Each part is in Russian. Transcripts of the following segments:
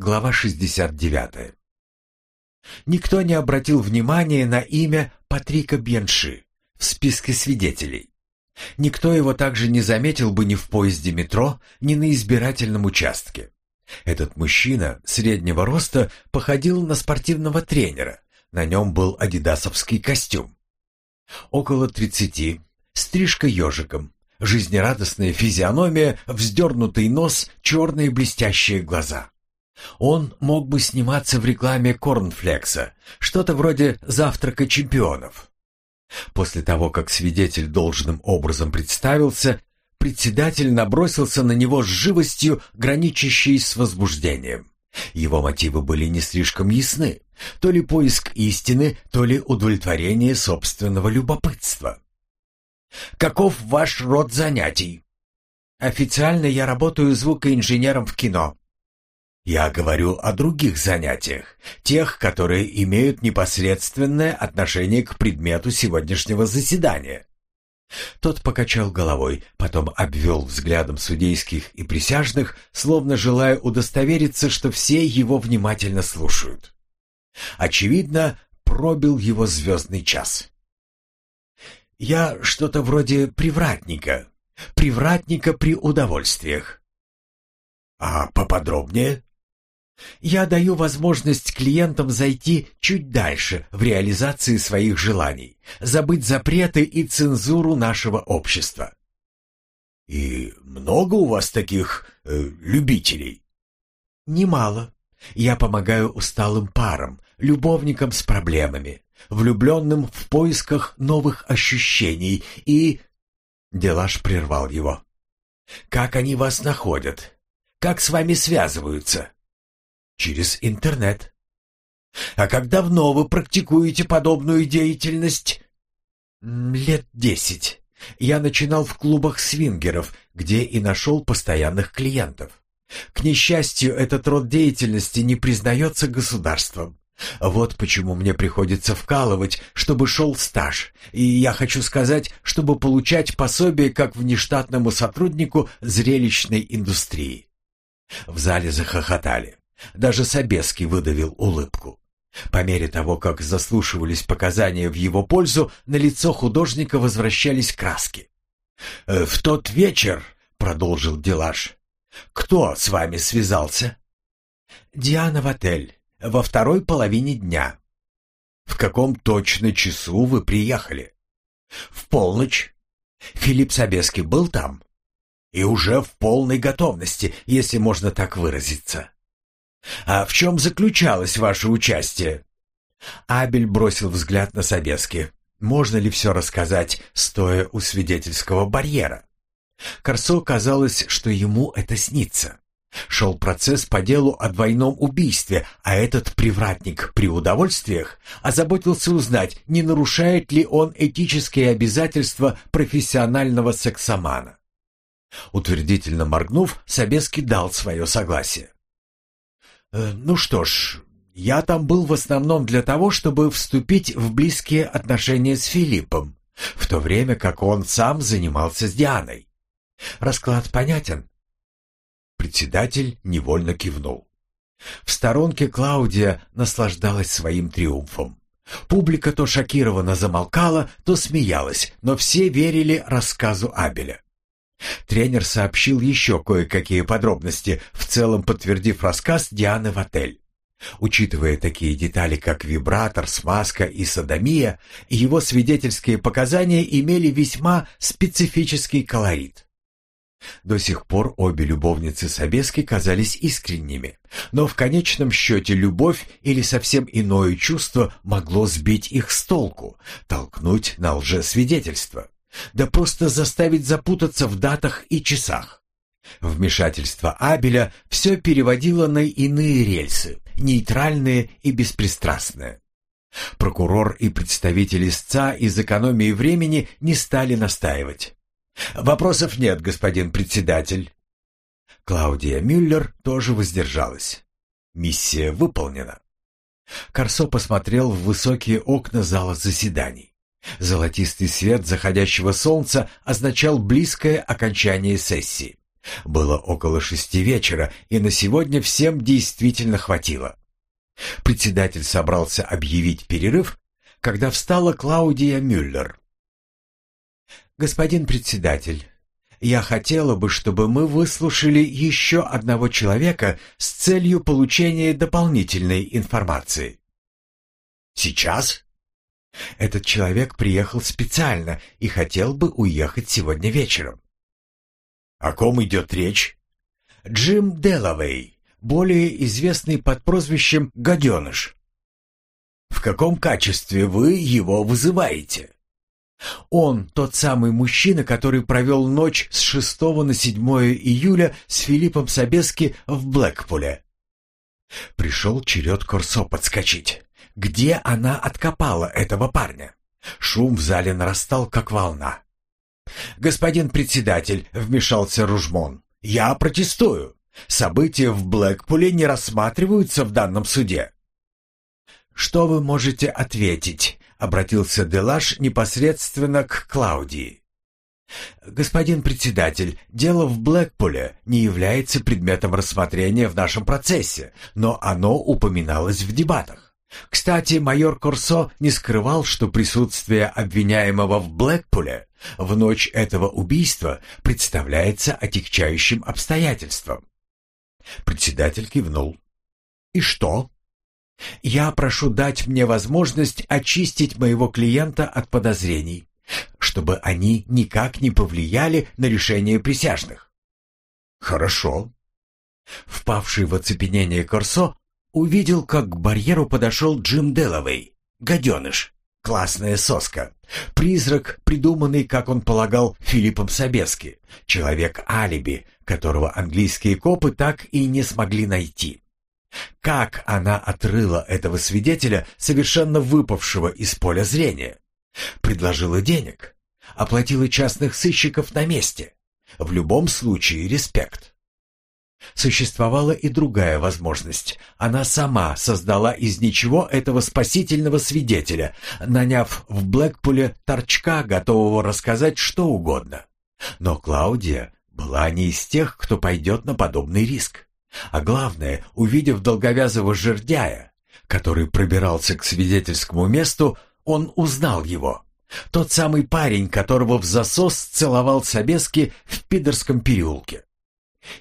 Глава 69. Никто не обратил внимания на имя Патрика Бенши в списке свидетелей. Никто его также не заметил бы ни в поезде метро, ни на избирательном участке. Этот мужчина среднего роста походил на спортивного тренера. На нем был адидасовский костюм. Около тридцати, стрижка ежиком, жизнерадостная физиономия, вздернутый нос, черные блестящие глаза. Он мог бы сниматься в рекламе Корнфлекса, что-то вроде «Завтрака чемпионов». После того, как свидетель должным образом представился, председатель набросился на него с живостью, граничащей с возбуждением. Его мотивы были не слишком ясны. То ли поиск истины, то ли удовлетворение собственного любопытства. «Каков ваш род занятий?» «Официально я работаю звукоинженером в кино. Я говорю о других занятиях, тех, которые имеют непосредственное отношение к предмету сегодняшнего заседания. Тот покачал головой, потом обвел взглядом судейских и присяжных, словно желая удостовериться, что все его внимательно слушают. Очевидно, пробил его звездный час. «Я что-то вроде привратника, привратника при удовольствиях». «А поподробнее?» Я даю возможность клиентам зайти чуть дальше в реализации своих желаний, забыть запреты и цензуру нашего общества. И много у вас таких э, любителей? Немало. Я помогаю усталым парам, любовникам с проблемами, влюбленным в поисках новых ощущений и... Делаш прервал его. Как они вас находят? Как с вами связываются? Через интернет. А как давно вы практикуете подобную деятельность? Лет десять. Я начинал в клубах свингеров, где и нашел постоянных клиентов. К несчастью, этот род деятельности не признается государством. Вот почему мне приходится вкалывать, чтобы шел стаж. И я хочу сказать, чтобы получать пособие как внештатному сотруднику зрелищной индустрии. В зале захохотали. Даже Собеский выдавил улыбку. По мере того, как заслушивались показания в его пользу, на лицо художника возвращались краски. «Э, «В тот вечер», — продолжил Делаш, — «кто с вами связался?» «Диана в отель, во второй половине дня». «В каком точно часу вы приехали?» «В полночь». «Филипп Собеский был там?» «И уже в полной готовности, если можно так выразиться». «А в чем заключалось ваше участие?» Абель бросил взгляд на Собески. Можно ли все рассказать, стоя у свидетельского барьера? Корсо казалось, что ему это снится. Шел процесс по делу о двойном убийстве, а этот привратник при удовольствиях озаботился узнать, не нарушает ли он этические обязательства профессионального сексомана. Утвердительно моргнув, Собеский дал свое согласие. Э, ну что ж, я там был в основном для того, чтобы вступить в близкие отношения с Филиппом, в то время как он сам занимался с Дианой. Расклад понятен? Председатель невольно кивнул. В сторонке Клаудия наслаждалась своим триумфом. Публика то шокированно замолкала, то смеялась, но все верили рассказу Абеля. Тренер сообщил еще кое-какие подробности, в целом подтвердив рассказ Дианы в отель. Учитывая такие детали, как вибратор, смазка и садомия, его свидетельские показания имели весьма специфический колорит. До сих пор обе любовницы Собески казались искренними, но в конечном счете любовь или совсем иное чувство могло сбить их с толку, толкнуть на лжесвидетельство да просто заставить запутаться в датах и часах. Вмешательство Абеля все переводило на иные рельсы, нейтральные и беспристрастные. Прокурор и представитель истца из экономии времени не стали настаивать. «Вопросов нет, господин председатель». Клаудия Мюллер тоже воздержалась. Миссия выполнена. Корсо посмотрел в высокие окна зала заседаний. Золотистый свет заходящего солнца означал близкое окончание сессии. Было около шести вечера, и на сегодня всем действительно хватило. Председатель собрался объявить перерыв, когда встала Клаудия Мюллер. «Господин председатель, я хотела бы, чтобы мы выслушали еще одного человека с целью получения дополнительной информации». «Сейчас?» Этот человек приехал специально и хотел бы уехать сегодня вечером. О ком идет речь? Джим Делавей, более известный под прозвищем «Гаденыш». В каком качестве вы его вызываете? Он тот самый мужчина, который провел ночь с 6 на 7 июля с Филиппом Собески в Блэкпуле. Пришел черед Корсо подскочить. Где она откопала этого парня? Шум в зале нарастал, как волна. «Господин председатель», — вмешался Ружмон, — «я протестую. События в Блэкпуле не рассматриваются в данном суде». «Что вы можете ответить?» — обратился Делаш непосредственно к Клаудии. «Господин председатель, дело в Блэкпуле не является предметом рассмотрения в нашем процессе, но оно упоминалось в дебатах. Кстати, майор Корсо не скрывал, что присутствие обвиняемого в Блэкпуле в ночь этого убийства представляется отягчающим обстоятельством. Председатель кивнул. «И что?» «Я прошу дать мне возможность очистить моего клиента от подозрений, чтобы они никак не повлияли на решение присяжных». «Хорошо». Впавший в оцепенение Корсо увидел, как к барьеру подошел Джим Делавей, гаденыш, классная соска, призрак, придуманный, как он полагал, Филиппом Собески, человек-алиби, которого английские копы так и не смогли найти. Как она отрыла этого свидетеля, совершенно выпавшего из поля зрения? Предложила денег, оплатила частных сыщиков на месте. В любом случае респект. Существовала и другая возможность. Она сама создала из ничего этого спасительного свидетеля, наняв в Блэкпуле торчка, готового рассказать что угодно. Но Клаудия была не из тех, кто пойдет на подобный риск. А главное, увидев долговязого жердяя, который пробирался к свидетельскому месту, он узнал его. Тот самый парень, которого в засос целовал Собески в Пидорском переулке.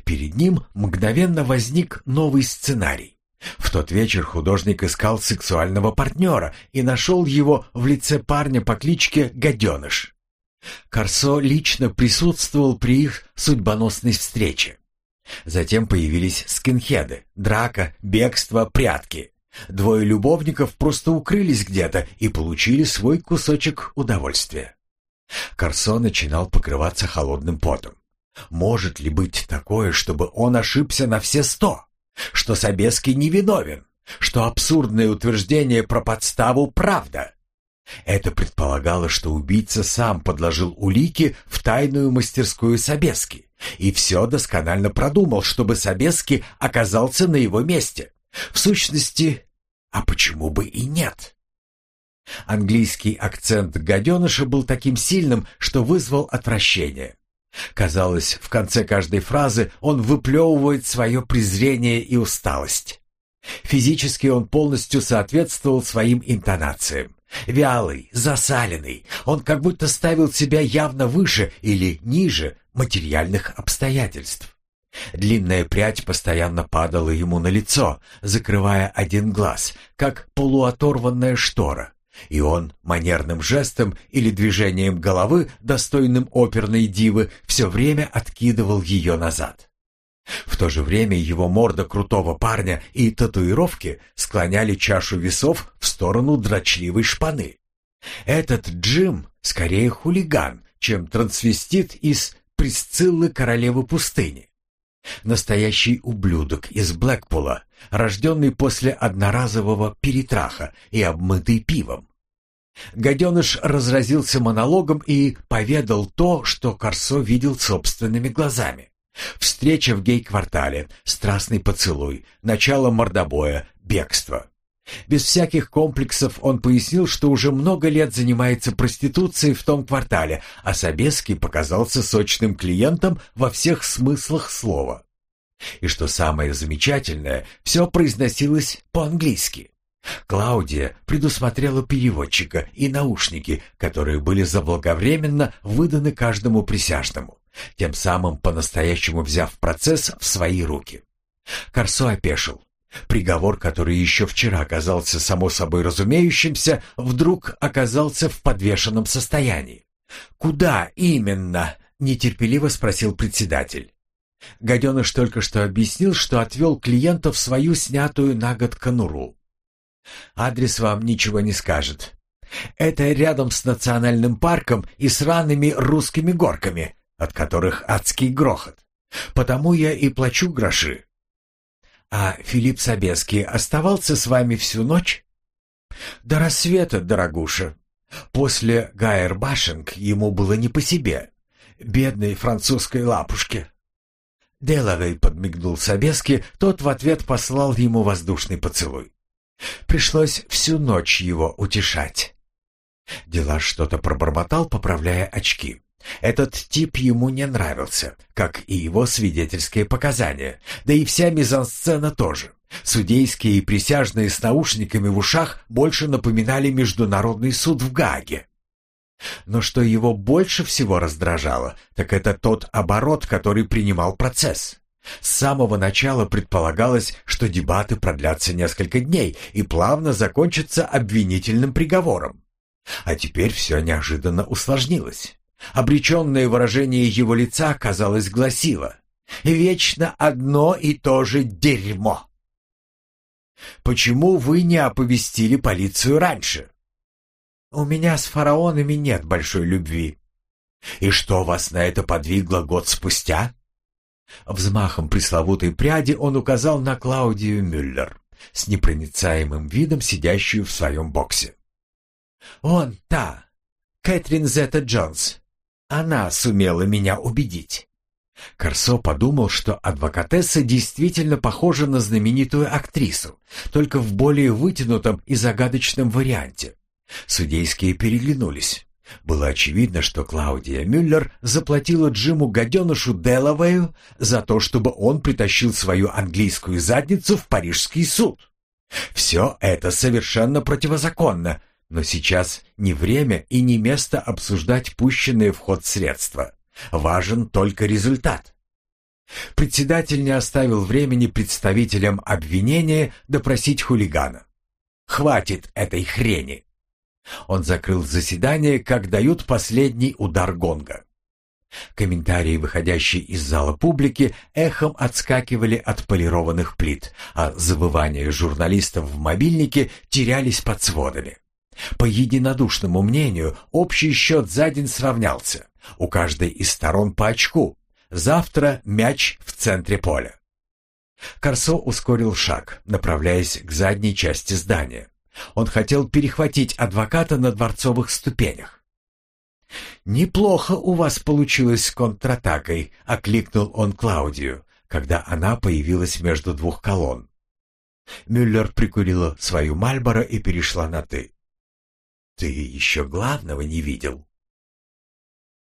Перед ним мгновенно возник новый сценарий. В тот вечер художник искал сексуального партнера и нашел его в лице парня по кличке Гаденыш. Корсо лично присутствовал при их судьбоносной встрече. Затем появились скинхеды, драка, бегство, прятки. Двое любовников просто укрылись где-то и получили свой кусочек удовольствия. Корсо начинал покрываться холодным потом. Может ли быть такое, чтобы он ошибся на все сто? Что Собеский невиновен? Что абсурдное утверждение про подставу – правда? Это предполагало, что убийца сам подложил улики в тайную мастерскую Собески и все досконально продумал, чтобы Собеский оказался на его месте. В сущности, а почему бы и нет? Английский акцент гаденыша был таким сильным, что вызвал отвращение. Казалось, в конце каждой фразы он выплевывает свое презрение и усталость. Физически он полностью соответствовал своим интонациям. Вялый, засаленный, он как будто ставил себя явно выше или ниже материальных обстоятельств. Длинная прядь постоянно падала ему на лицо, закрывая один глаз, как полуоторванная штора. И он манерным жестом или движением головы, достойным оперной дивы, все время откидывал ее назад. В то же время его морда крутого парня и татуировки склоняли чашу весов в сторону дрочливой шпаны. Этот Джим скорее хулиган, чем трансвестит из Присциллы королевы пустыни. Настоящий ублюдок из Блэкпула, рожденный после одноразового перетраха и обмытый пивом. Гаденыш разразился монологом и поведал то, что Корсо видел собственными глазами. Встреча в гей-квартале, страстный поцелуй, начало мордобоя, бегство. Без всяких комплексов он пояснил, что уже много лет занимается проституцией в том квартале, а Собеский показался сочным клиентом во всех смыслах слова. И что самое замечательное, все произносилось по-английски. Клаудия предусмотрела переводчика и наушники, которые были заблаговременно выданы каждому присяжному, тем самым по-настоящему взяв процесс в свои руки. Корсо опешил. Приговор, который еще вчера казался само собой разумеющимся, вдруг оказался в подвешенном состоянии. «Куда именно?» — нетерпеливо спросил председатель. Гаденыш только что объяснил, что отвел клиента в свою снятую на год конуру. Адрес вам ничего не скажет. Это рядом с национальным парком и с ранными русскими горками, от которых адский грохот. Потому я и плачу гроши. А Филипп Собеский оставался с вами всю ночь? До рассвета, дорогуша. После Гайербашинг ему было не по себе. Бедной французской лапушке. Делавей подмигнул Собески, тот в ответ послал ему воздушный поцелуй. Пришлось всю ночь его утешать. Дела что-то пробормотал, поправляя очки. Этот тип ему не нравился, как и его свидетельские показания, да и вся мизансцена тоже. Судейские и присяжные с наушниками в ушах больше напоминали международный суд в Гааге. Но что его больше всего раздражало, так это тот оборот, который принимал процесс. С самого начала предполагалось, что дебаты продлятся несколько дней и плавно закончатся обвинительным приговором. А теперь все неожиданно усложнилось. Обреченное выражение его лица, казалось, гласило «Вечно одно и то же дерьмо». «Почему вы не оповестили полицию раньше?» «У меня с фараонами нет большой любви». «И что вас на это подвигло год спустя?» Взмахом пресловутой пряди он указал на Клаудию Мюллер, с непроницаемым видом сидящую в своем боксе. «Он та, Кэтрин Зетта Джонс. Она сумела меня убедить». Корсо подумал, что адвокатесса действительно похожа на знаменитую актрису, только в более вытянутом и загадочном варианте. Судейские переглянулись. Было очевидно, что Клаудия Мюллер заплатила Джиму гаденышу Делавею за то, чтобы он притащил свою английскую задницу в парижский суд. Все это совершенно противозаконно, но сейчас не время и не место обсуждать пущенные в ход средства. Важен только результат. Председатель не оставил времени представителям обвинения допросить хулигана. «Хватит этой хрени!» Он закрыл заседание, как дают последний удар гонга. Комментарии, выходящие из зала публики, эхом отскакивали от полированных плит, а завывания журналистов в мобильнике терялись под сводами. По единодушному мнению, общий счет за день сравнялся. У каждой из сторон по очку. Завтра мяч в центре поля. Корсо ускорил шаг, направляясь к задней части здания. Он хотел перехватить адвоката на дворцовых ступенях. «Неплохо у вас получилось с контратакой», — окликнул он Клаудию, когда она появилась между двух колонн. Мюллер прикурила свою Мальборо и перешла на «ты». «Ты еще главного не видел.